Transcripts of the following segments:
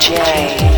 J.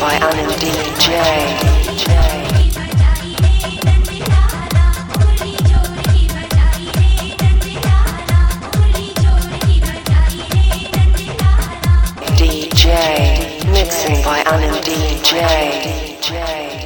By Anand DJ. DJ, mixing by Anand DJ.